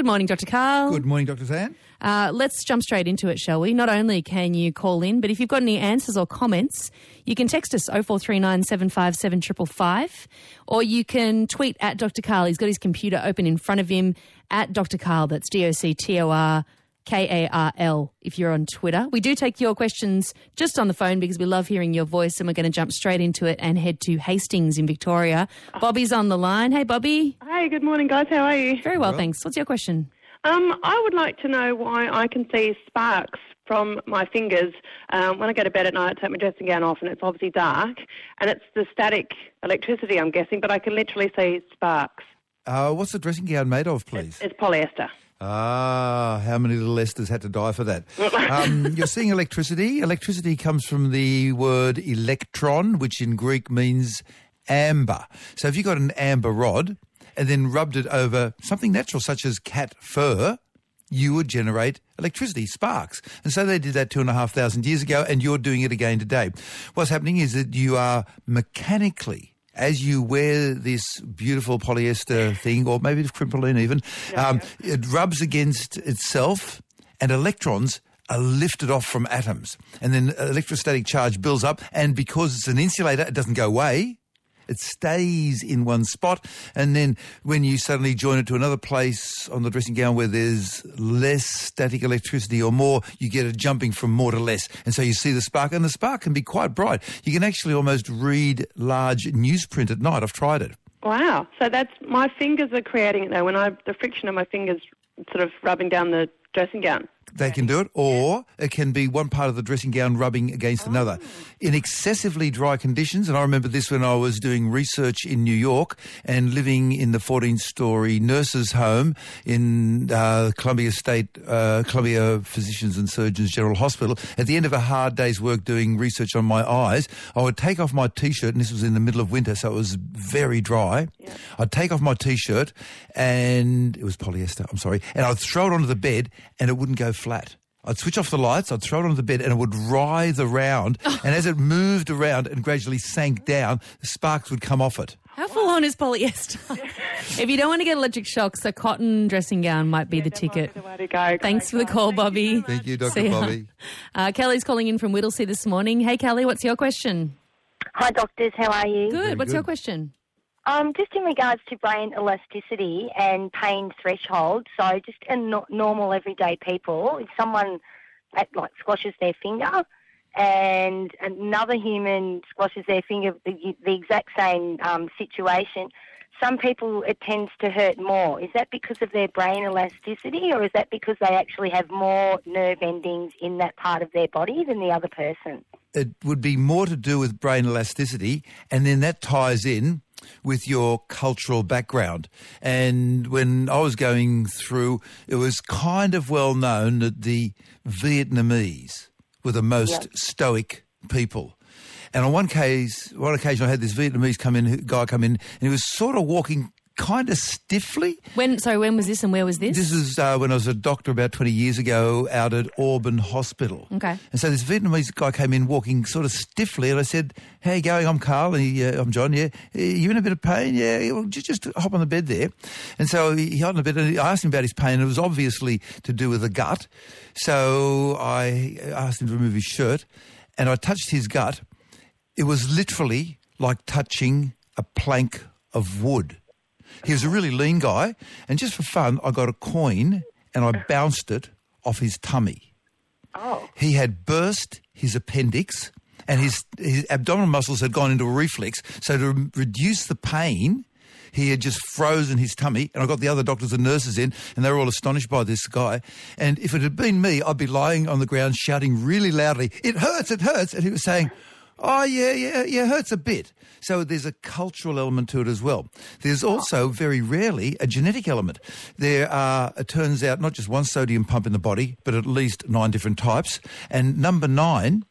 Good morning, Dr. Karl. Good morning, Dr. Zan. Uh, let's jump straight into it, shall we? Not only can you call in, but if you've got any answers or comments, you can text us 0439 757 555, or you can tweet at Dr. Karl. He's got his computer open in front of him at Dr. Karl. That's D O C T O R K A R L if you're on Twitter. We do take your questions just on the phone because we love hearing your voice, and we're going to jump straight into it and head to Hastings in Victoria. Bobby's on the line. Hey, Bobby. Hi, good morning, guys. How are you? Very well, thanks. What's your question? Um, I would like to know why I can see sparks from my fingers um, when I go to bed at night. I take my dressing gown off, and it's obviously dark, and it's the static electricity, I'm guessing, but I can literally see sparks. Uh, what's the dressing gown made of, please? It's polyester. Ah, how many little Esters had to die for that? um, you're seeing electricity. Electricity comes from the word electron, which in Greek means amber. So if you got an amber rod and then rubbed it over something natural such as cat fur, you would generate electricity, sparks. And so they did that two and a half thousand years ago, and you're doing it again today. What's happening is that you are mechanically as you wear this beautiful polyester thing, or maybe it's crinoline even, um, it rubs against itself, and electrons are lifted off from atoms. And then electrostatic charge builds up, and because it's an insulator, it doesn't go away. It stays in one spot, and then when you suddenly join it to another place on the dressing gown where there's less static electricity or more, you get it jumping from more to less. And so you see the spark, and the spark can be quite bright. You can actually almost read large newsprint at night. I've tried it. Wow. So that's my fingers are creating it though. When I the friction of my fingers sort of rubbing down the dressing gown. They can do it, or it can be one part of the dressing gown rubbing against another. In excessively dry conditions, and I remember this when I was doing research in New York and living in the 14-story nurses' home in uh, Columbia State, uh, Columbia Physicians and Surgeons General Hospital. At the end of a hard day's work doing research on my eyes, I would take off my T-shirt, and this was in the middle of winter, so it was very dry. I'd take off my T-shirt, and it was polyester, I'm sorry, and I'd throw it onto the bed, and it wouldn't go flat. I'd switch off the lights, I'd throw it onto the bed, and it would writhe around. and as it moved around and gradually sank down, the sparks would come off it. How full on is polyester? if you don't want to get electric shocks, a cotton dressing gown might be the ticket. The way to go. Thanks for the call, guys. Bobby. Thank you, Dr. See ya. Bobby. Uh, Kelly's calling in from Whittlesea this morning. Hey, Kelly, what's your question? Hi, doctors. How are you? Good. what's good. your question? Um, just in regards to brain elasticity and pain threshold, so just in no- normal everyday people, if someone like squashes their finger and another human squashes their finger, the, the exact same um, situation, some people it tends to hurt more. Is that because of their brain elasticity, or is that because they actually have more nerve endings in that part of their body than the other person? It would be more to do with brain elasticity, and then that ties in with your cultural background. And when I was going through, it was kind of well known that the Vietnamese were the most Yep. stoic people. And on one case, one occasion, I had this Vietnamese come in, guy come in, and he was sort of walking kind of stiffly. When? Sorry, when was this and where was this? This is uh, when I was a doctor about 20 years ago out at Auburn Hospital. Okay. And so this Vietnamese guy came in walking sort of stiffly, and I said, how you going? I'm Karl. And he, uh, I'm John, yeah. "Uh, You in a bit of pain? Yeah, well, just, just hop on the bed there. And so he he got on the bed, and I asked him about his pain, and it was obviously to do with the gut. So I asked him to remove his shirt, and I touched his gut. It was literally like touching a plank of wood. He was a really lean guy, and just for fun, I got a coin and I bounced it off his tummy. Oh. He had burst his appendix, and his, his abdominal muscles had gone into a reflex. So to re- reduce the pain, he had just frozen his tummy. And I got the other doctors and nurses in, and they were all astonished by this guy. And if it had been me, I'd be lying on the ground shouting really loudly, "It hurts! It hurts!" And he was saying. Oh, yeah, yeah, yeah, hurts a bit. So there's a cultural element to it as well. There's also, very rarely, a genetic element. There are, it turns out, not just one sodium pump in the body, but at least nine different types. And number nine,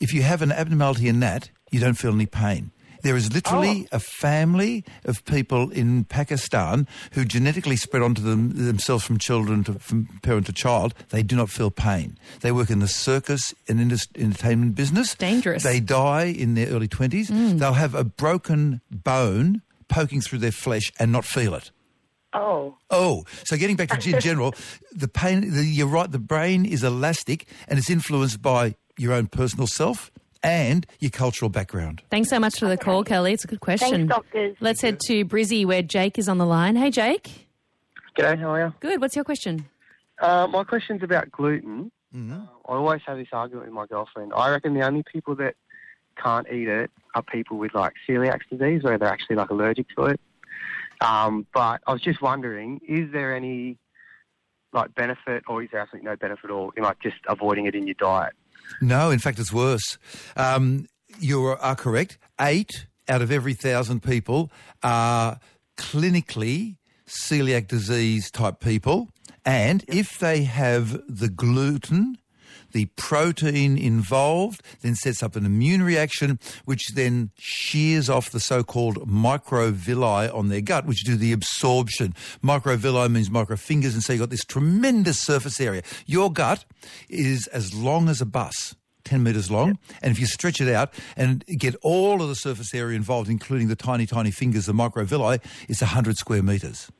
if you have an abnormality in that, you don't feel any pain. There is literally oh. a family of people in Pakistan who genetically spread onto them, themselves from children to from parent to child. They do not feel pain. They work in the circus and entertainment business. Dangerous. They die in their early 20s. Mm. They'll have a broken bone poking through their flesh and not feel it. Oh. Oh, so getting back to in general, the pain, the, you're right, the brain is elastic and it's influenced by your own personal self and your cultural background. Thanks so much for the call, Kelly. It's a good question. Thanks, doctors. Let's head to Brizzy where Jake is on the line. Hey, Jake. G'day, how are you? Good. What's your question? Uh, my question's about gluten. Mm-hmm. I always have this argument with my girlfriend. I reckon the only people that can't eat it are people with like celiac disease, where they're actually like allergic to it. Um, but I was just wondering, is there any like benefit, or is there absolutely no benefit at all in like just avoiding it in your diet? No, in fact, it's worse. Um, you are, are correct. Eight out of every thousand people are clinically celiac disease type people. And if they have the gluten, the protein involved then sets up an immune reaction, which then shears off the so-called microvilli on their gut, which do the absorption. Microvilli means microfingers, and so you've got this tremendous surface area. Your gut is as long as a bus. 10 metres long, and if you stretch it out and get all of the surface area involved, including the tiny, tiny fingers, the microvilli, it's 100 square metres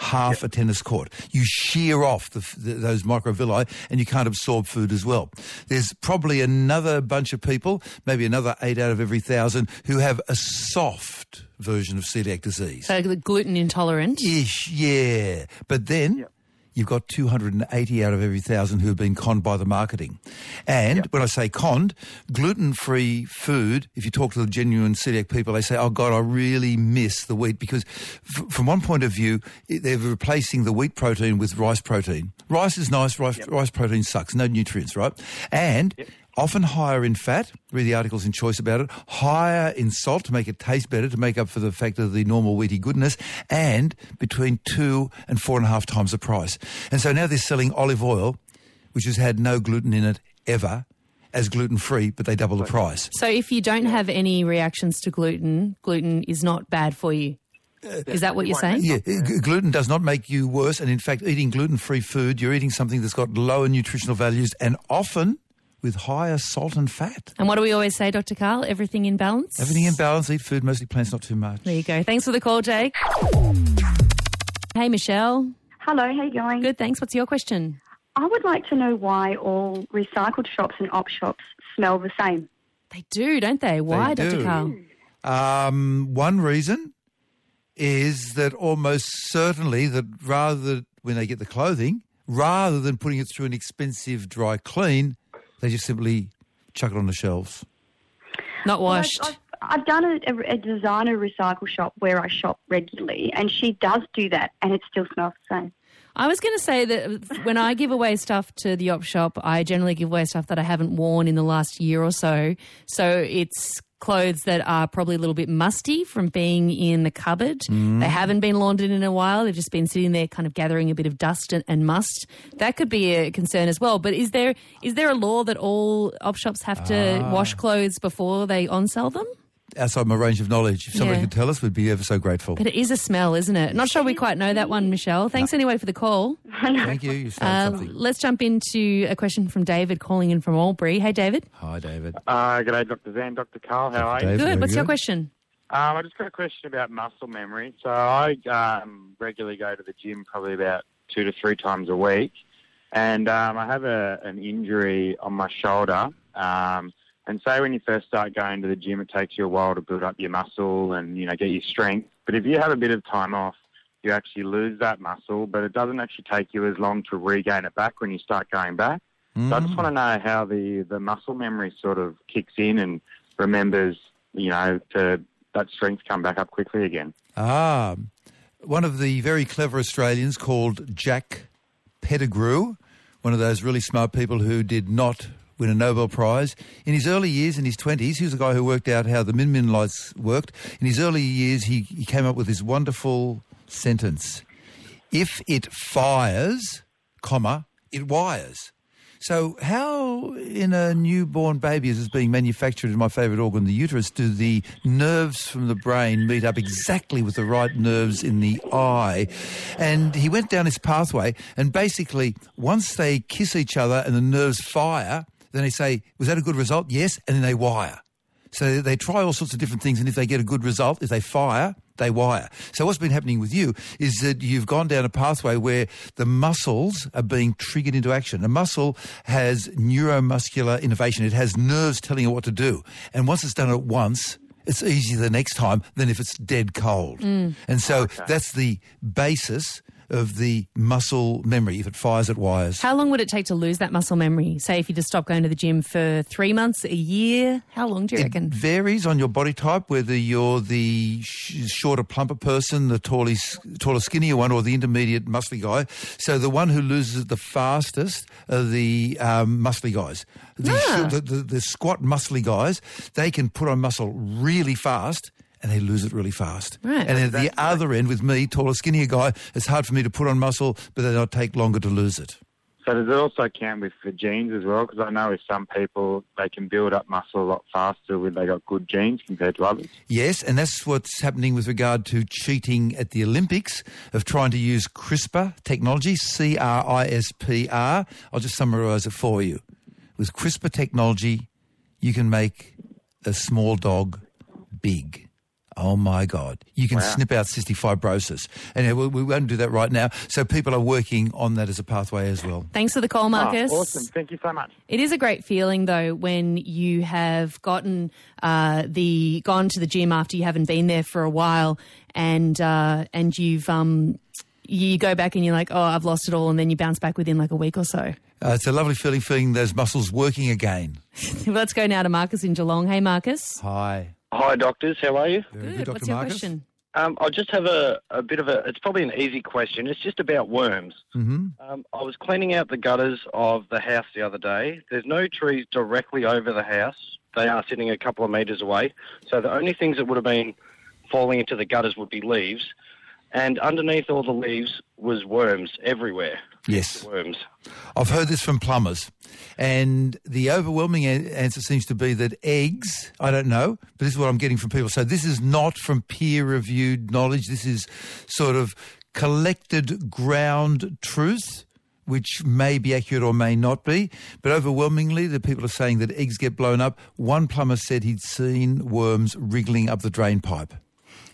half a tennis court. You shear off the, the, those microvilli and you can't absorb food as well. There's probably another bunch of people, maybe another eight out of every thousand, who have a soft version of celiac disease. So the gluten intolerant. Ish, yeah. But then you've got 280 out of every thousand who have been conned by the marketing. And when I say conned, gluten-free food, if you talk to the genuine celiac people, they say, oh God, I really miss the wheat because from one point of view, they're replacing the wheat protein with rice protein. Rice is nice, rice, rice protein sucks, no nutrients, right? And often higher in fat, read the articles in Choice about it, higher in salt to make it taste better, to make up for the fact of the normal wheaty goodness, and between two and four and a half times the price. And so now they're selling olive oil, which has had no gluten in it ever, as gluten-free, but they double the price. So if you don't have any reactions to gluten, gluten is not bad for you. Is that what you're saying? Yeah, g- gluten does not make you worse, and in fact, eating gluten-free food, you're eating something that's got lower nutritional values and often with higher salt and fat. And what do we always say, Dr. Karl? Everything in balance? Everything in balance, eat food, mostly plants, not too much. There you go. Thanks for the call, Jake. Hey, Michelle. Hello, how you going? Good, thanks. What's your question? I would like to know why all recycled shops and op shops smell the same. They do, don't they? Why, They Dr. Karl? Um, one reason is that almost certainly that rather than when they get the clothing, rather than putting it through an expensive dry clean, they just simply chuck it on the shelves. Not Well, I've- washed. I've, I've done a, a, a designer recycle shop where I shop regularly, and she does do that, and it still smells the same. I was going to say that when I give away stuff to the op shop, I generally give away stuff that I haven't worn in the last year or so. So it's clothes that are probably a little bit musty from being in the cupboard. Mm. They haven't been laundered in a while. They've just been sitting there kind of gathering a bit of dust and, and must. That could be a concern as well. But is there is there a law that all op shops have to ah. wash clothes before they on sell them? Outside my range of knowledge, if somebody Yeah. could tell us, we'd be ever so grateful. But it is a smell, isn't it? Not sure we quite know that one, Michelle. Thanks anyway for the call. Thank you. You started Uh, something. let's jump into a question from David calling in from Albury. Hey, David. Hi, David. Uh, g'day, Dr. Zan, Dr. Karl. How are you? Dave, Good. very What's your question? Um, I just got a question about muscle memory. So I um, regularly go to the gym probably about two to three times a week, and um, I have a, an injury on my shoulder. Um, and say when you first start going to the gym, it takes you a while to build up your muscle and you know get your strength. But if you have a bit of time off, you actually lose that muscle, but it doesn't actually take you as long to regain it back when you start going back. So I just want to know how the, the muscle memory sort of kicks in and remembers, you know, to that strength come back up quickly again. Ah, one of the very clever Australians called Jack Pettigrew, one of those really smart people who did not win a Nobel Prize. In his early years, in his 20s, he was a guy who worked out how the Min Min lights worked. In his early years, he, he came up with this wonderful sentence. If it fires, comma, it wires. So how in a newborn baby as it's being manufactured in my favourite organ, the uterus, do the nerves from the brain meet up exactly with the right nerves in the eye? And he went down this pathway and basically once they kiss each other and the nerves fire, then they say, was that a good result? Yes. And then they wire. So they try all sorts of different things, and if they get a good result, if they fire, they wire. So what's been happening with you is that you've gone down a pathway where the muscles are being triggered into action. A muscle has neuromuscular innervation. It has nerves telling it what to do. And once it's done it once, it's easier the next time than if it's dead cold. Mm. And so that's the basis of the muscle memory if it fires at wires. How long would it take to lose that muscle memory? Say if you just stop going to the gym for three months, a year? How long do you It reckon? varies on your body type, whether you're the sh- shorter, plumper person, the taller, taller, skinnier one, or the intermediate, muscly guy. So the one who loses it the fastest are the um, muscly guys. The, short- the, the, the squat, muscly guys, they can put on muscle really fast. And they lose it really fast. Right. And at the other end, with me, taller, skinnier guy, it's hard for me to put on muscle, but then it'll take longer to lose it. So does it also count with for genes as well? Because I know with some people they can build up muscle a lot faster when they got good genes compared to others. Yes, and that's what's happening with regard to cheating at the Olympics of trying to use CRISPR technology, C-R-I-S-P-R. I'll just summarise it for you. With CRISPR technology, you can make a small dog big. Oh my God. You can snip out cystic fibrosis. And we, we won't do that right now. So people are working on that as a pathway as well. Thanks for the call, Marcus. Oh, awesome. Thank you so much. It is a great feeling though when you have gotten uh, the gone to the gym after you haven't been there for a while, and uh, and you've um, you go back and you're like, oh, I've lost it all, and then you bounce back within like a week or so. Uh, it's a lovely feeling, feeling those muscles working again. Let's go now to Marcus in Geelong. Hey, Marcus. Hi. Hi, doctors. How are you? Good, Good. Dr. What's your Marcus. question? Um, I just have a, a bit of a. It's probably an easy question. It's just about worms. hmm Um, I was cleaning out the gutters of the house the other day. There's no trees directly over the house. They are sitting a couple of metres away. So the only things that would have been falling into the gutters would be leaves. And underneath all the leaves was worms everywhere. Yes. Worms. I've heard this from plumbers, and the overwhelming answer seems to be that eggs, I don't know, but this is what I'm getting from people. So this is not from peer-reviewed knowledge. This is sort of collected ground truth, which may be accurate or may not be. But overwhelmingly, the people are saying that eggs get blown up. One plumber said he'd seen worms wriggling up the drain pipe.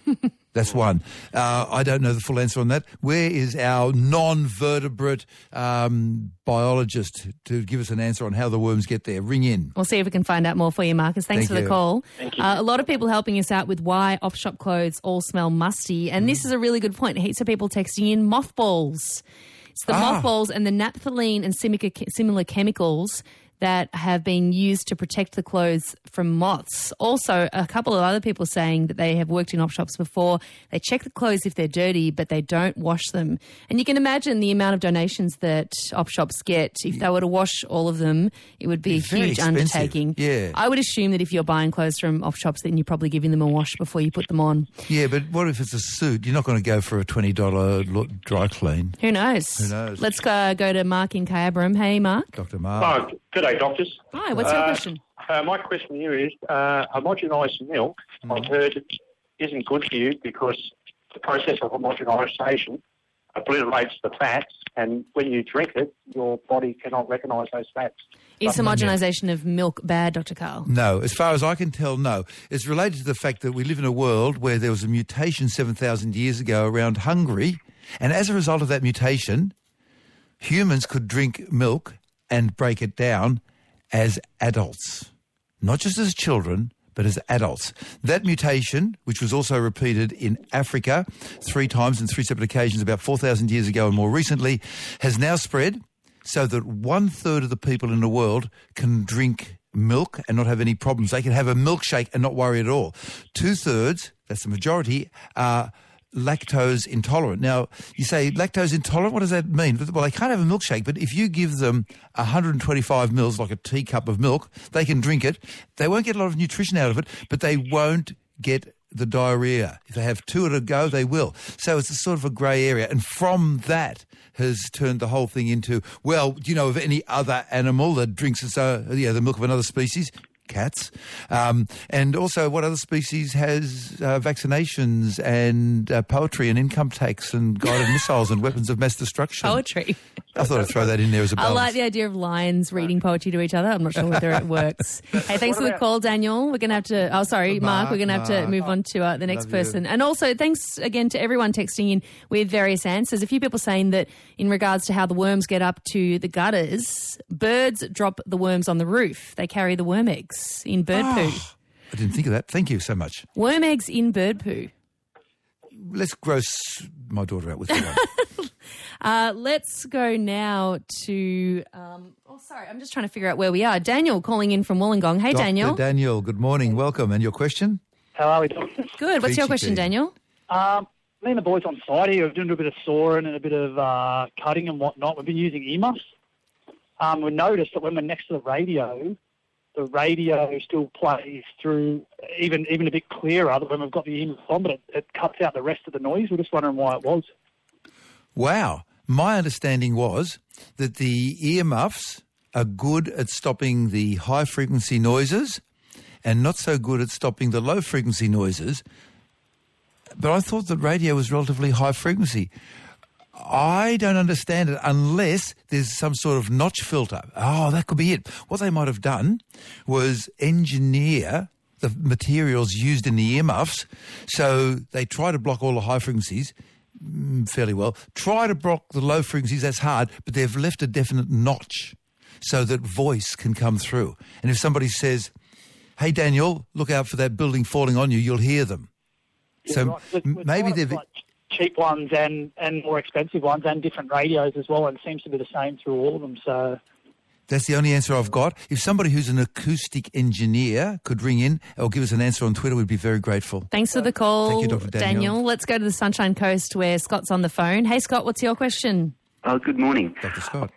That's one. Uh, I don't know the full answer on that. Where is our non-vertebrate um, biologist to give us an answer on how the worms get there? Ring in. We'll see if we can find out more for you, Marcus. Thanks Thank for the call. Thank you. Uh, a lot of people helping us out with why op-shop clothes all smell musty, and Mm. this is a really good point. Heaps of people texting in mothballs. It's the Ah. mothballs and the naphthalene and similar, similar chemicals that have been used to protect the clothes from moths. Also, a couple of other people saying that they have worked in op shops before. They check the clothes if they're dirty, but they don't wash them. And you can imagine the amount of donations that op shops get. If they were to wash all of them, it would be a huge expensive. undertaking. Yeah. I would assume that if you're buying clothes from op shops, then you're probably giving them a wash before you put them on. Yeah, but what if it's a suit? You're not going to go for a $20 dry clean. Who knows? Who knows? Let's go, go to Mark in Kyabram. Hey, Mark. Dr. Mark. Oh, good day, doctors. Hi, what's your Uh, question? Uh, my question to you is, uh, homogenised milk, I've heard it isn't good for you because the process of homogenisation obliterates the fats, and when you drink it, your body cannot recognise those fats. Is homogenisation of milk bad, Dr. Karl? No, as far as I can tell, no. It's related to the fact that we live in a world where there was a mutation 7,000 years ago around Hungary, and as a result of that mutation, humans could drink milk and break it down as adults. Not just as children, but as adults. That mutation, which was also repeated in Africa three times in three separate occasions about 4,000 years ago and more recently, has now spread so that one third of the people in the world can drink milk and not have any problems. They can have a milkshake and not worry at all. Two thirds, that's the majority, are lactose intolerant. Now, you say lactose intolerant, what does that mean? Well, they can't have a milkshake, but if you give them 125 mils, like a teacup of milk, they can drink it. They won't get a lot of nutrition out of it, but they won't get the diarrhea. If they have two at a go, they will. So it's a sort of a grey area. And from that has turned the whole thing into, well, do you know of any other animal that drinks its own, the milk of another species? Cats. Um, and also, what other species has uh, vaccinations and uh, poetry and income tax and guided missiles and weapons of mass destruction? Poetry. I thought I'd throw that in there as a I balance. I like the idea of lions reading poetry to each other. I'm not sure whether it works. Hey, thanks for the call, Daniel. We're going to have to. Oh, sorry, Mark. Mark, We're going to have to move on to uh, the next Love you. person. And also, thanks again to everyone texting in with various answers. A few people saying that in regards to how the worms get up to the gutters, birds drop the worms on the roof. They carry the worm eggs in bird poo. I didn't think of that. Thank you so much. Worm eggs in bird poo. Let's gross my daughter out with that. Uh, let's go now to. Um, oh, sorry, I'm just trying to figure out where we are. Daniel calling in from Wollongong. Hey, Dr. Daniel. Daniel, good morning. Welcome. And your question? How are we doing? Good. What's your question, keen. Daniel? Um, me and the boys on site here are doing a bit of sawing and a bit of uh, cutting and whatnot. We've been using earmuffs. Um, we noticed that when we're next to the radio, the radio still plays through even even a bit clearer when we've got the earmuffs on, but it, it cuts out the rest of the noise. We're just wondering why it was. Wow. My understanding was that the earmuffs are good at stopping the high frequency noises and not so good at stopping the low frequency noises. But I thought that radio was relatively high frequency. I don't understand it unless there's some sort of notch filter. Oh, that could be it. What they might have done was engineer the materials used in the earmuffs so they try to block all the high frequencies mm, fairly well. Try to block the low frequencies, that's hard, but they've left a definite notch so that voice can come through. And if somebody says, hey, Daniel, look out for that building falling on you, you'll hear them. so right. We're- m- we're maybe they've... find cheap ones and, and more expensive ones and different radios as well, and it seems to be the same through all of them. So That's the only answer I've got. If somebody who's an acoustic engineer could ring in or give us an answer on Twitter, we'd be very grateful. Thanks for the call, Thank you, Dr. Daniel. Let's go to the Sunshine Coast where Scott's on the phone. Hey, Scott, what's your question? Oh, good morning. Dr. Scott.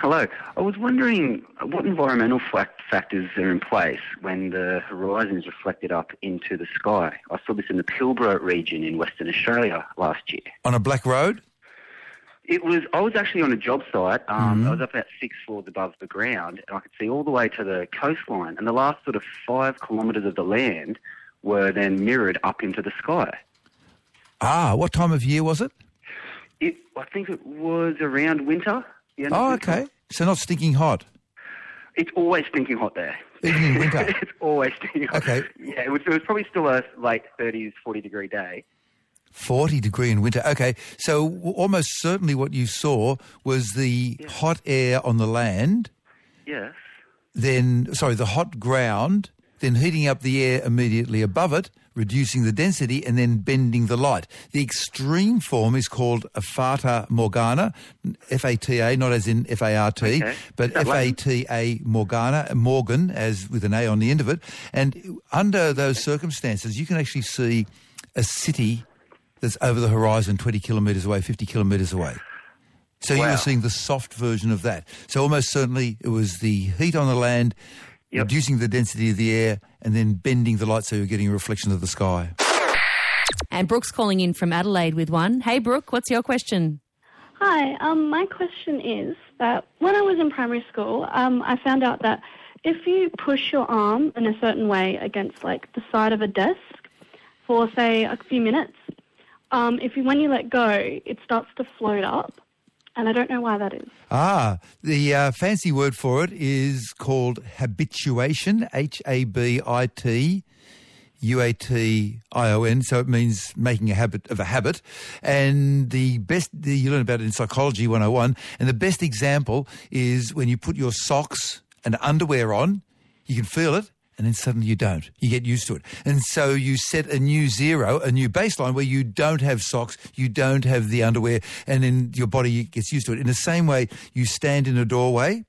Hello. I was wondering what environmental fac- factors are in place when the horizon is reflected up into the sky. I saw this in the Pilbara region in Western Australia last year. On a black road? It was. I was actually on a job site. Um, I was up about six floors above the ground, and I could see all the way to the coastline. And the last sort of five kilometres of the land were then mirrored up into the sky. Ah, what time of year was it? It. I think it was around winter. the end of Oh, winter. okay. So not stinking hot. It's always stinking hot there. Even in winter? it's always stinking hot. Okay. Yeah, it was, it was probably still a late 30s, 40 degree day. 40 degree in winter. Okay, so w- almost certainly what you saw was the hot air on the land, Yes. then, sorry, the hot ground, then heating up the air immediately above it, reducing the density, and then bending the light. The extreme form is called a fata morgana, F-A-T-A, not as in F-A-R-T, Okay. but Is that Latin? F-A-T-A morgana, Morgan, as with an A on the end of it. And under those circumstances, you can actually see a city that's over the horizon 20 kilometres away, 50 kilometres away. So you Wow. were seeing the soft version of that. So almost certainly it was the heat on the land, reducing the density of the air, and then bending the light so you're getting a reflection of the sky. And Brooke's calling in from Adelaide with one. Hey, Brooke, what's your question? Hi, um, my question is that when I was in primary school, um, I found out that if you push your arm in a certain way against like the side of a desk for say a few minutes, um, if you when you let go, it starts to float up, and I don't know why that is. Ah, the uh, fancy word for it is called habituation, H-A-B-I-T. U-A-T-I-O-N, so it means making a habit of a habit. And the best, the, you learn about it in Psychology 101, and the best example is when you put your socks and underwear on, you can feel it, and then suddenly you don't. You get used to it. And so you set a new zero, a new baseline where you don't have socks, you don't have the underwear, and then your body gets used to it. In the same way, you stand in a doorway,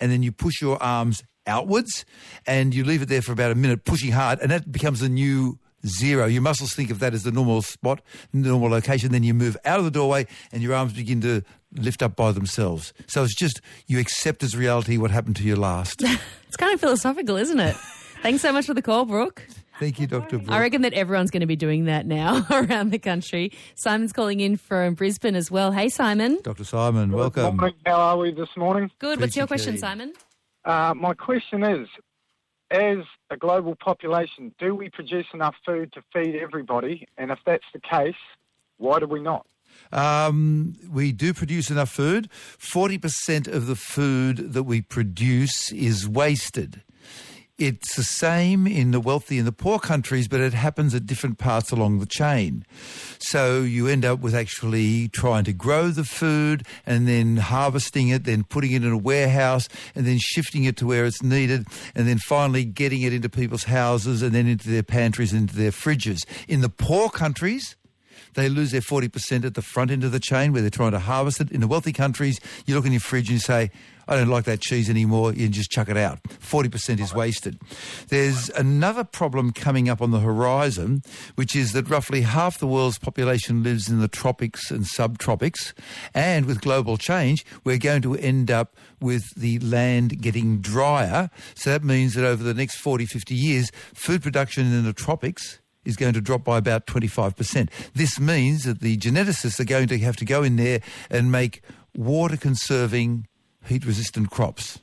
and then you push your arms outwards, and you leave it there for about a minute, pushing hard, and that becomes a new zero. Your muscles think of that as the normal spot, normal location. Then you move out of the doorway, and your arms begin to lift up by themselves. So it's just you accept as reality what happened to you last. It's kind of philosophical, isn't it? Thanks so much for the call, Brooke. Thank you, Dr. Brooke. I reckon that everyone's going to be doing that now around the country. Simon's calling in from Brisbane as well. Hey, Simon. Dr. Simon, welcome. Morning. How are we this morning? Good. What's your question, Simon? Uh, my question is, as a global population, do we produce enough food to feed everybody? And if that's the case, why do we not? Um, we do produce enough food. 40% of the food that we produce is wasted. It's the same in the wealthy and the poor countries, but it happens at different parts along the chain. So you end up with actually trying to grow the food and then harvesting it, then putting it in a warehouse and then shifting it to where it's needed and then finally getting it into people's houses and then into their pantries, into their fridges. In the poor countries, they lose their 40% at the front end of the chain where they're trying to harvest it. In the wealthy countries, you look in your fridge and you say, I don't like that cheese anymore, you just chuck it out. 40% is wasted. There's another problem coming up on the horizon, which is that roughly half the world's population lives in the tropics and subtropics. And with global change, we're going to end up with the land getting drier. So that means that over the next 40, 50 years, food production in the tropics is going to drop by about 25%. This means that the geneticists are going to have to go in there and make water-conserving, heat-resistant crops.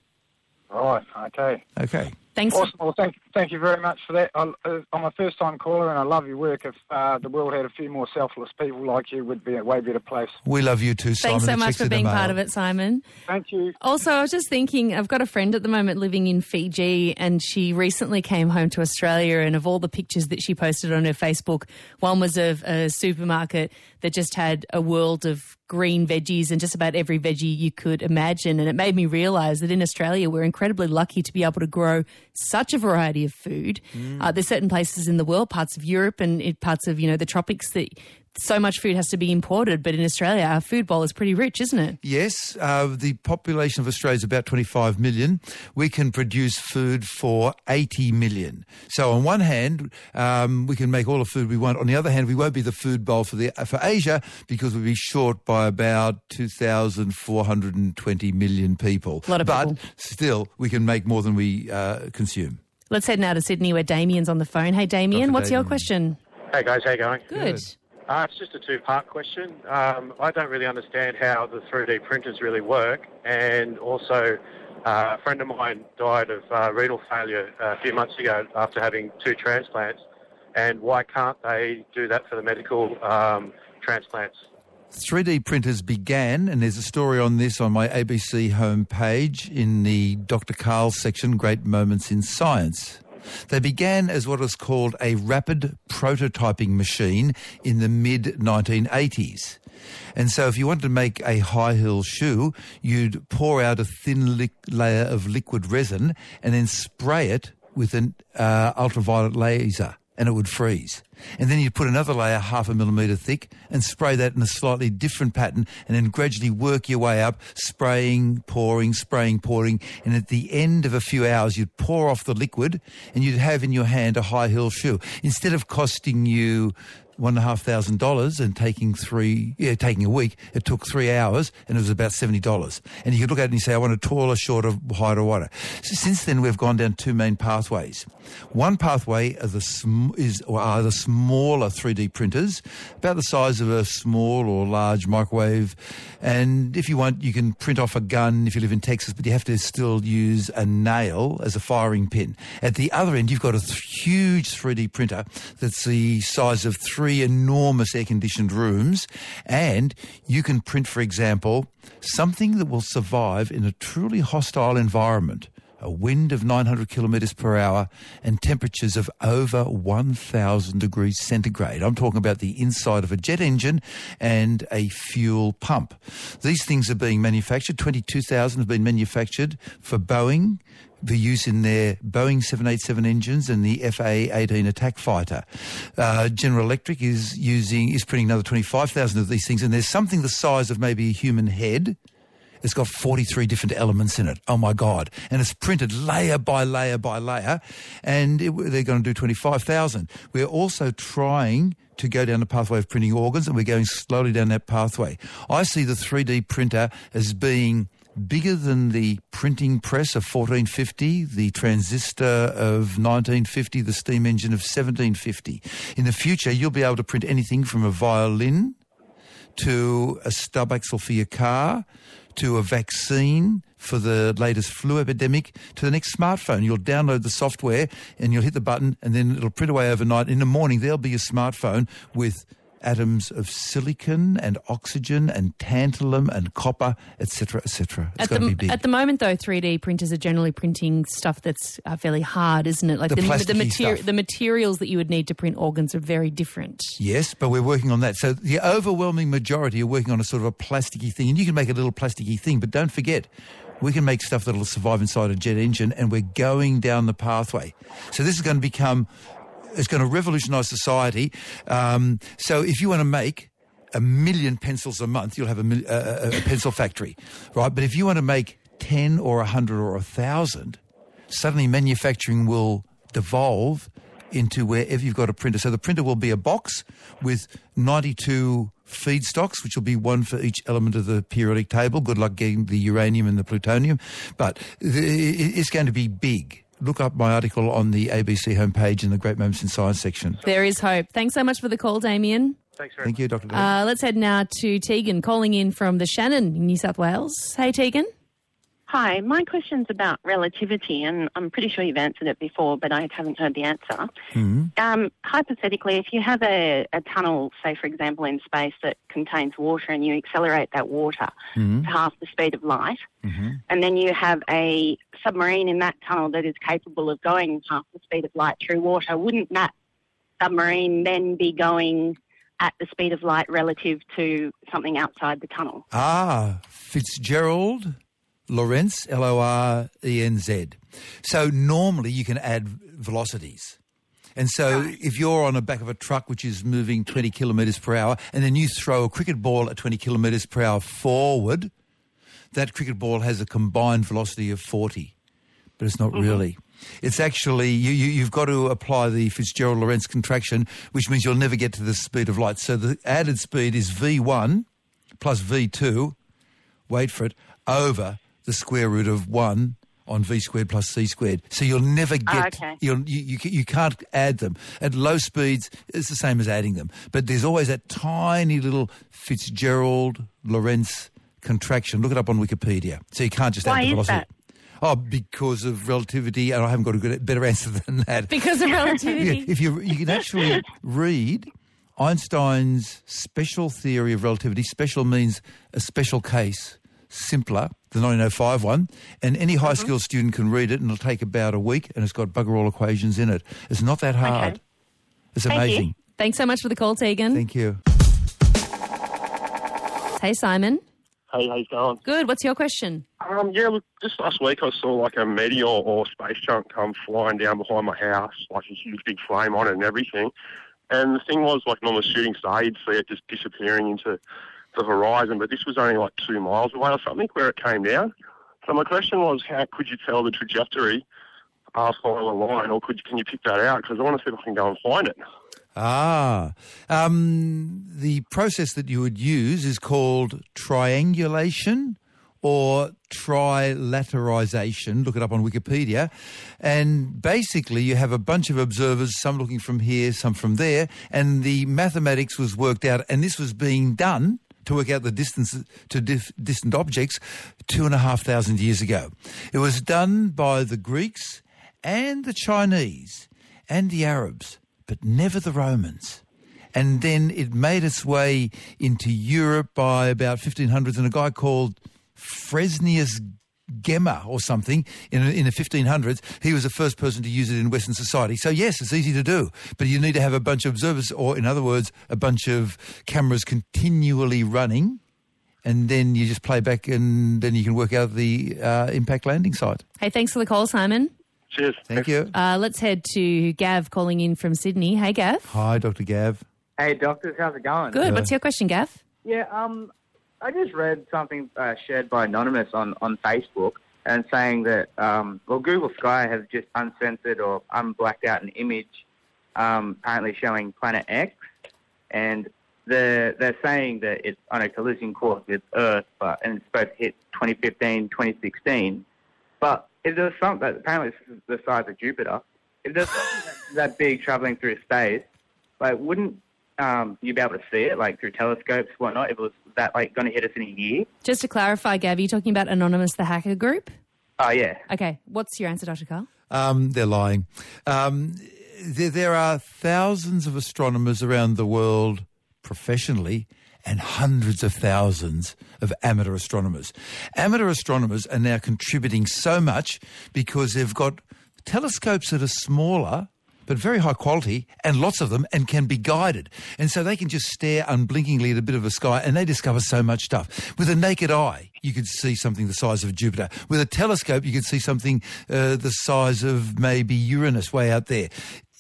Right, okay. Okay. Thanks. Awesome. Well, thank, thank you very much for that. I, uh, I'm a first time caller and I love your work. If uh, the world had a few more selfless people like you, would be a way better place. We love you too, Simon. Thanks so The much for being part of it, Simon. Thank you. Also, I was just thinking, I've got a friend at the moment living in Fiji, and she recently came home to Australia. And of all the pictures that she posted on her Facebook, one was of a supermarket that just had a world of green veggies and just about every veggie you could imagine. And it made me realise that in Australia, we're incredibly lucky to be able to grow such a variety of food. Uh, there's certain places in the world, parts of Europe and parts of you know the tropics that so much food has to be imported. But in Australia, our food bowl is pretty rich, isn't it? Yes, uh, the population of Australia is about 25 million. We can produce food for 80 million. So on one hand, um, we can make all the food we want. On the other hand, we won't be the food bowl for the for Asia because we'll be short by about 2,420 million people. A Lot of but people. still, we can make more than we uh, consume. Let's head now to Sydney where Damien's on the phone. Hey, Damien, Dr. what's your question? Hey guys, how you going? Good. Uh, it's just a two-part question. Um, I don't really understand how the 3D printers really work, and also uh, a friend of mine died of uh, renal failure uh, a few months ago after having two transplants. And why can't they do that for the medical um, transplants? 3D printers began, and there's a story on this on my ABC homepage in the Dr. Karl section, Great Moments in Science. They began as what was called a rapid prototyping machine in the mid 1980s. And so, if you wanted to make a high heel shoe, you'd pour out a thin layer of liquid resin and then spray it with an uh, ultraviolet laser, and it would freeze. And then you'd put another layer half a millimetre thick and spray that in a slightly different pattern and then gradually work your way up, spraying, pouring, spraying, pouring. And at the end of a few hours, you'd pour off the liquid and you'd have in your hand a high heel shoe. Instead of costing you one and a half thousand dollars and taking three, yeah, taking a week. It took three hours and it was about seventy dollars. And you could look at it and you say, I want a taller, shorter, wider, wider. So since then, we've gone down two main pathways. One pathway are the is are the smaller 3D printers, about the size of a small or large microwave. And if you want, you can print off a gun if you live in Texas, but you have to still use a nail as a firing pin. At the other end, you've got a huge 3D printer that's the size of three enormous air-conditioned rooms, and you can print, for example, something that will survive in a truly hostile environment a wind of 900 kilometres per hour, and temperatures of over 1,000 degrees centigrade. I'm talking about the inside of a jet engine and a fuel pump. These things are being manufactured. 22,000 have been manufactured for Boeing for use in their Boeing 787 engines and the FA-18 attack fighter. Uh, General Electric is using is printing another 25,000 of these things, and there's something the size of maybe a human head. It's got 43 different elements in it. Oh my God. And it's printed layer by layer by layer. And it, they're going to do 25,000. We're also trying to go down the pathway of printing organs and we're going slowly down that pathway. I see the 3D printer as being bigger than the printing press of 1450, the transistor of 1950, the steam engine of 1750. In the future, you'll be able to print anything from a violin to a stub axle for your car, to a vaccine for the latest flu epidemic, to the next smartphone. You'll download the software and you'll hit the button and then it'll print away overnight. In the morning, there'll be a smartphone with atoms of silicon and oxygen and tantalum and copper, etc., etc. It's At going to the, be big. at the moment, though, 3D printers are generally printing stuff that's uh, fairly hard, isn't it? Like The the, plasticky materi- the materials that you would need to print organs are very different. Yes, but we're working on that. So the overwhelming majority are working on a sort of a plasticky thing, and you can make a little plasticky thing, but don't forget, we can make stuff that'll survive inside a jet engine, and we're going down the pathway. So this is going to become, it's going to revolutionise society. Um, so if you want to make a million pencils a month, you'll have a, a, pencil factory, right? But if you want to make ten or a hundred or a thousand, suddenly manufacturing will devolve into wherever you've got a printer. So the printer will be a box with 92 feedstocks, which will be one for each element of the periodic table. Good luck getting the uranium and the plutonium. But it's going to be big. Look up my article on the ABC homepage in the Great Moments in Science section. There is hope. Thanks so much for the call, Damien. Thanks very Thank you, Dr. Uh, let's head now to Tegan calling in from the Shannon in New South Wales. Hey, Tegan. Hi, my question's about relativity, and I'm pretty sure you've answered it before, but I haven't heard the answer. Um, hypothetically, if you have a, a tunnel, say for example in space that contains water, and you accelerate that water Mhm. to half the speed of light, and then you have a submarine in that tunnel that is capable of going half the speed of light through water, wouldn't that submarine then be going at the speed of light relative to something outside the tunnel? Ah, Fitzgerald Lorenz, L O R E N Z. So normally you can add velocities. And so if you're on the back of a truck which is moving 20 kilometres per hour and then you throw a cricket ball at 20 kilometres per hour forward, that cricket ball has a combined velocity of 40. But it's not mm-hmm. really. It's actually, you, you, you've got to apply the Fitzgerald Lorentz contraction, which means you'll never get to the speed of light. So the added speed is V1 plus V2, wait for it, over the square root of 1 on V squared plus C squared. So you'll never Ah, get, okay. you'll, you, you, you can't add them. At low speeds, it's the same as adding them. But there's always that tiny little Fitzgerald Lorentz contraction. Look it up on Wikipedia. So you can't just Why add the is velocity. that? Oh, because of relativity, and I haven't got a good, better answer than that. Because of relativity. Yeah, if you you can actually read Einstein's special theory of relativity. Special means a special case, simpler, the 1905 one, and any high school student can read it, and it'll take about a week, and it's got bugger all equations in it. It's not that hard. Okay. It's Thank you. amazing. Thanks so much for the call, Tegan. Thank you. Hey, Simon. Hey, how's it going? Good. What's your question? Um, yeah, look, just last week I saw like a meteor or space chunk come flying down behind my house, like a huge big flame on it and everything. And the thing was, like, on a shooting star, you'd see it just disappearing into the horizon, but this was only like two miles away or something where it came down. So my question was, how could you tell the trajectory follow a line, or could can you pick that out? Because I want to see if I can go and find it. Ah, um, the process that you would use is called triangulation or trilaterization. Look it up on Wikipedia. And basically, you have a bunch of observers, some looking from here, some from there, and the mathematics was worked out, and this was being done to work out the distance to distant objects two and a half thousand years ago. It was done by the Greeks and the Chinese and the Arabs, but never the Romans. And then it made its way into Europe by about 1500s, and a guy called Fresnius Gemma or something in, in the 1500s, he was the first person to use it in Western society. So yes, it's easy to do, but you need to have a bunch of observers, or in other words, a bunch of cameras continually running, and then you just play back, and then you can work out the uh, impact landing site. Hey, thanks for the call, Simon. Cheers. Thank you. Uh, let's head to Gav calling in from Sydney. Hey, Gav. Hi, Dr. Gav. Hey, doctors, how's it going? Good. What's your question, Gav? Yeah, um, I just read something uh, shared by Anonymous on, on Facebook and saying that, um, well, Google Sky has just uncensored or unblacked out an image um, apparently showing Planet X, and they're, they're saying that it's on a collision course with Earth, but and it's supposed to hit 2015, 2016. But if there's something, apparently it's the size of Jupiter, if there's something that, that big traveling through space, like wouldn't um, you be able to see it like through telescopes, whatnot? If it was that like going to hit us in a year? Just to clarify, Gav, you're talking about Anonymous, the hacker group? Oh yeah. Okay. What's your answer, Dr. Karl? Um, they're lying. Um, there, there are thousands of astronomers around the world professionally and hundreds of thousands of amateur astronomers. Amateur astronomers are now contributing so much because they've got telescopes that are smaller but very high quality and lots of them and can be guided. And so they can just stare unblinkingly at a bit of a sky and they discover so much stuff. With a naked eye, you could see something the size of Jupiter. With a telescope, you could see something uh, the size of maybe Uranus way out there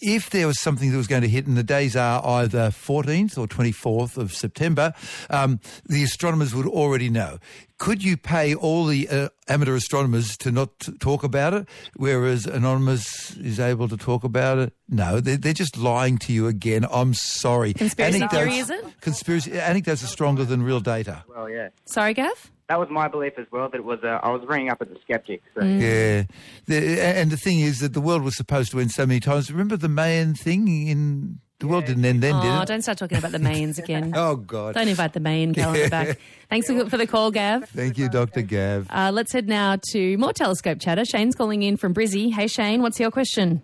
if there was something that was going to hit, and the days are either 14th or 24th of September, um, the astronomers would already know. Could you pay all the uh, amateur astronomers to not talk about it, whereas Anonymous is able to talk about it? No, they're, they're just lying to you again. I'm sorry. Conspiracy Anecdotes- theory, is it? Conspiracy anecdotes are stronger than real data. Well, yeah. Sorry, Gav? That was my belief as well. That it was. Uh, I was ringing up as a skeptic. So. Mm. Yeah, the, and the thing is that the world was supposed to end so many times. Remember the Mayan thing in the world didn't end then, did it? oh, don't start talking about the Mayans again. Oh God! Don't invite the Mayan calendar back. Thanks for for the call, Gav. Thank you, Dr. Gav. Uh, let's head now to more telescope chatter. Shane's calling in from Brizzy. Hey, Shane, what's your question?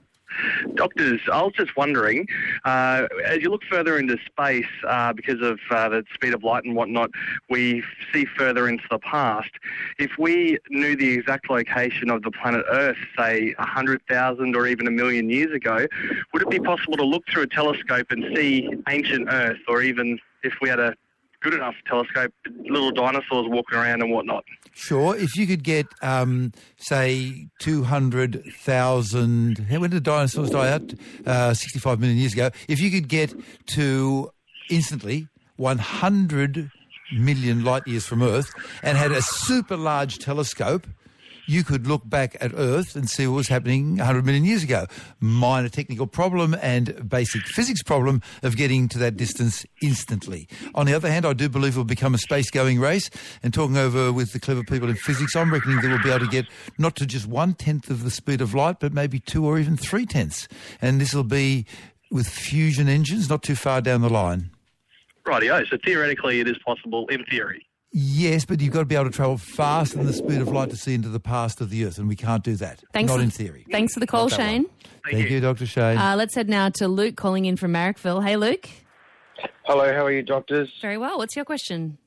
Doctors, I was just wondering, uh, as you look further into space, uh, because of uh, the speed of light and whatnot, we see further into the past. If we knew the exact location of the planet Earth, say 100,000 or even a million years ago, would it be possible to look through a telescope and see ancient Earth, or even if we had a good enough telescope, little dinosaurs walking around and whatnot? Sure, if you could get, um, say, 200,000... When did the dinosaurs die out? Uh, 65 million years ago. If you could get to, instantly, 100 million light years from Earth and had a super large telescope, you could look back at Earth and see what was happening 100 million years ago. Minor technical problem and basic physics problem of getting to that distance instantly. On the other hand, I do believe it will become a space-going race. And talking over with the clever people in physics, I'm reckoning that we'll be able to get not to just one-tenth of the speed of light, but maybe two or even three-tenths. And this will be with fusion engines not too far down the line. Rightio, so theoretically it is possible in theory. Yes, but you've got to be able to travel faster than the speed of light to see into the past of the Earth, and we can't do that. Thanks Not for- in theory. Thanks for the call, Not that one. Shane. Thank, you. Dr. Shane. Uh, let's head now to Luke calling in from Marrickville. Hey, Luke. Hello, how are you, doctors? Very well. What's your question?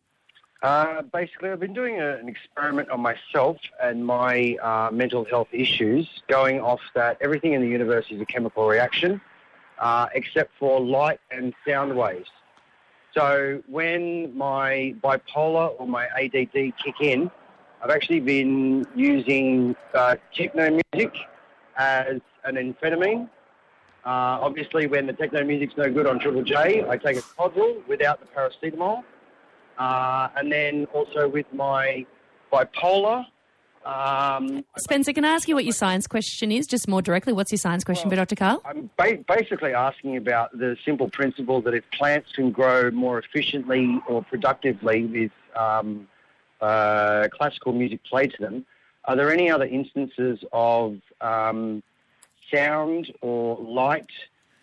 Uh, basically, I've been doing a, an experiment on myself and my uh, mental health issues, going off that everything in the universe is a chemical reaction, uh, except for light and sound waves. So when my bipolar or my ADD kick in, I've actually been using uh, techno music as an amphetamine. Uh, obviously, when the techno music's no good on Triple J, I take a Codral without the paracetamol. Uh, and then also with my bipolar, um, Spencer, can I ask you what your science question is? Just more directly, what's your science question for Dr. Karl? I'm ba- basically asking about the simple principle that if plants can grow more efficiently or productively with um, uh, classical music played to them, are there any other instances of um, sound or light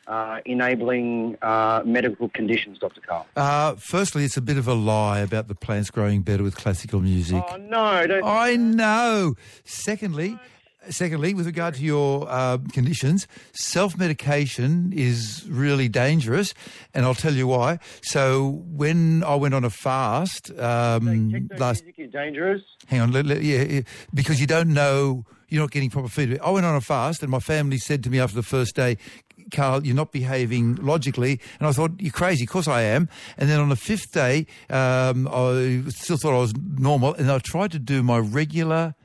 uh, enabling uh, medical conditions, Dr. Karl? Uh, firstly, it's a bit of a lie about the plants growing better with classical music. Oh, no. Don't... I know. Secondly, secondly, with regard to your uh, conditions, self-medication is really dangerous, and I'll tell you why. So when I went on a fast um, last... Dangerous. Hang on, let- let- yeah, yeah, because you don't know, you're not getting proper feedback. I went on a fast, and my family said to me after the first day, Karl, you're not behaving logically. And I thought, you're crazy. Of course I am. And then on the fifth day, um, I still thought I was normal, and I tried to do my regular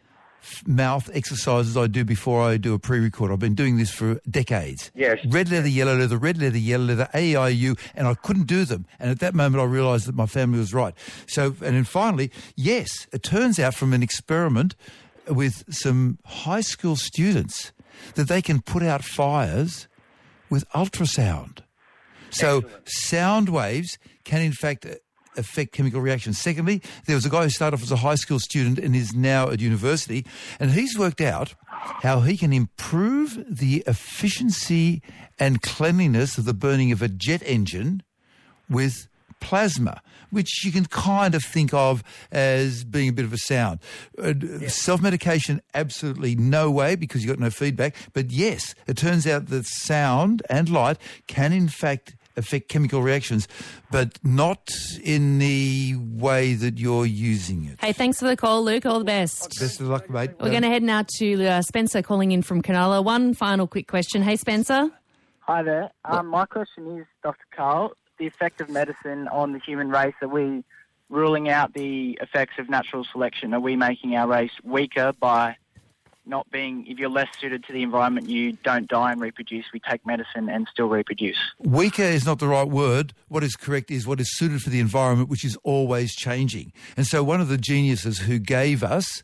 mouth exercises I do before I do a pre-record. I've been doing this for decades. Yes. Red leather, yellow leather, red leather, yellow leather, A, I, U, and I couldn't do them. And at that moment, I realised that my family was right. So, and then finally, yes, it turns out from an experiment with some high school students that they can put out fires with ultrasound. So sound waves can in fact uh, affect chemical reactions. Secondly, there was a guy who started off as a high school student and is now at university, and he's worked out how he can improve the efficiency and cleanliness of the burning of a jet engine with plasma, which you can kind of think of as being a bit of a sound. Uh, Self-medication, absolutely no way because you've got no feedback. But yes, it turns out that sound and light can in fact affect chemical reactions, but not in the way that you're using it. Hey, thanks for the call, Luke. All the best. Best of luck, mate. We're going to head now to uh, Spencer calling in from Cronulla. One final quick question. Hey, Spencer. Hi there. Um, my question is, Dr. Karl, the effect of medicine on the human race. Are we ruling out the effects of natural selection? Are we making our race weaker by not being, if you're less suited to the environment, you don't die and reproduce, we take medicine and still reproduce? Weaker is not the right word. What is correct is what is suited for the environment, which is always changing. And so one of the geniuses who gave us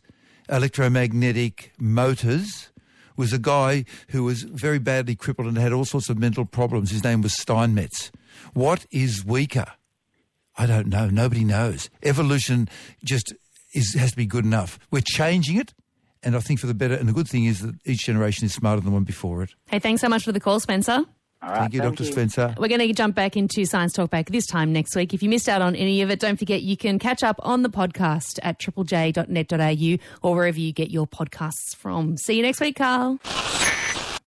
electromagnetic motors was a guy who was very badly crippled and had all sorts of mental problems. His name was Steinmetz. What is weaker? I don't know. Nobody knows. Evolution just is, has to be good enough. We're changing it, and I think for the better. And the good thing is that each generation is smarter than the one before it. Hey, thanks so much for the call, Spencer. thank you, Dr. Spencer. We're going to jump back into Science Talk Back this time next week. If you missed out on any of it, don't forget you can catch up on the podcast at triplej.net.au or wherever you get your podcasts from. See you next week, Karl.